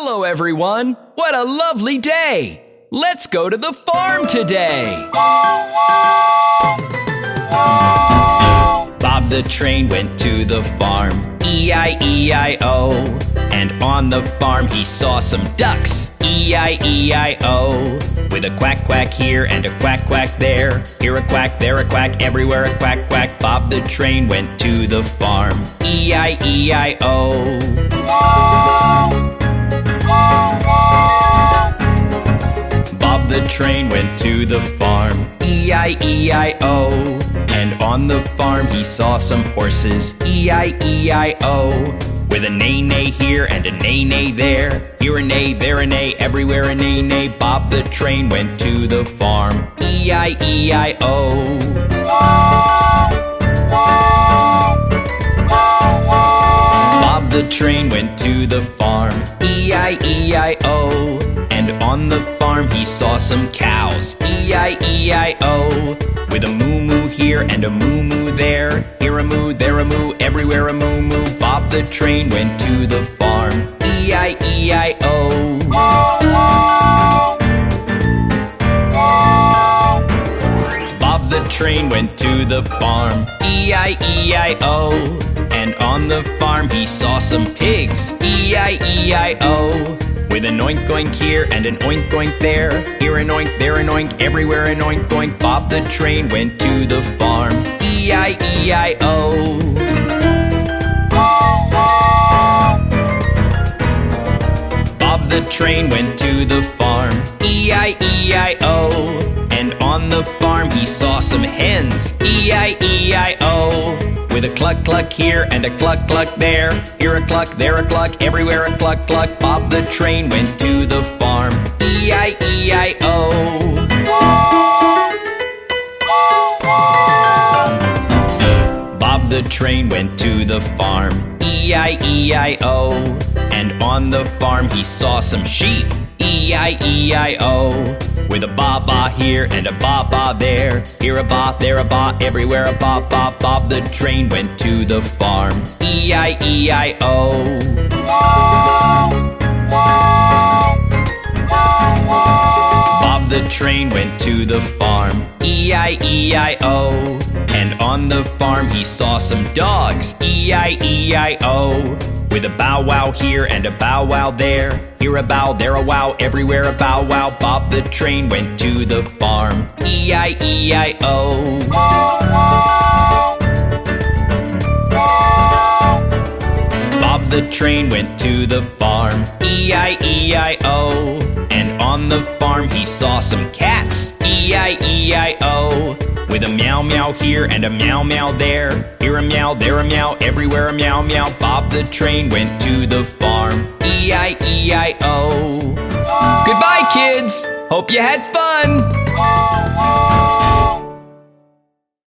Hello, everyone. What a lovely day. Let's go to the farm today. Bob the train went to the farm. E I E I O. And on the farm he saw some ducks. E I E I O. With a quack quack here and a quack quack there. Here a quack, there a quack, everywhere a quack quack. Bob the train went to the farm. E I E I O. train went to the farm. E I E I O. And on the farm he saw some horses. E I E I O. With a neigh neigh here and a neigh neigh there. Here a neigh, there a neigh, everywhere a neigh neigh. Bob the train went to the farm. E I E I O. the train went to the farm. E I E I O. And on the farm he saw some cows. E I E I O. With a moo moo here and a moo moo there. Here a moo, there a moo, everywhere a moo moo. Bob the train went to the farm. E went to the farm. E I E I O. And on the farm he saw some pigs. E I E I O. With an oink oink here and an oink oink there. Here an oink, there an oink, everywhere an oink oink. Bob the train went to the farm. E I E I O. Bob the train went to the he saw some hens. E I E I O. With a cluck cluck here and a cluck cluck there. Here a cluck, there a cluck, everywhere a cluck cluck. Bob the train went to the farm. E I E I O. Bob the train went to the farm. E I E I O. And on the farm he saw some sheep. E I E I O. With a ba ba here and a ba ba there. Here a ba, there a ba, everywhere a ba ba. Bob the train went to the farm. E I E I O. Bob the train went to the farm. E I E I O. And on the farm he saw some dogs. E I E I O. With a bow wow here and a bow wow there. Here a bow, there a wow, everywhere a bow wow. Bob the train went to the farm. E I E I O. Bob the train went to the farm. E I E I O. And on the farm he saw some cats. E I E I O. With a meow meow here and a meow meow there. Here a meow, there a meow, everywhere a meow meow. Bob the train went to the farm. E I E I O. Goodbye, kids. Hope you had fun.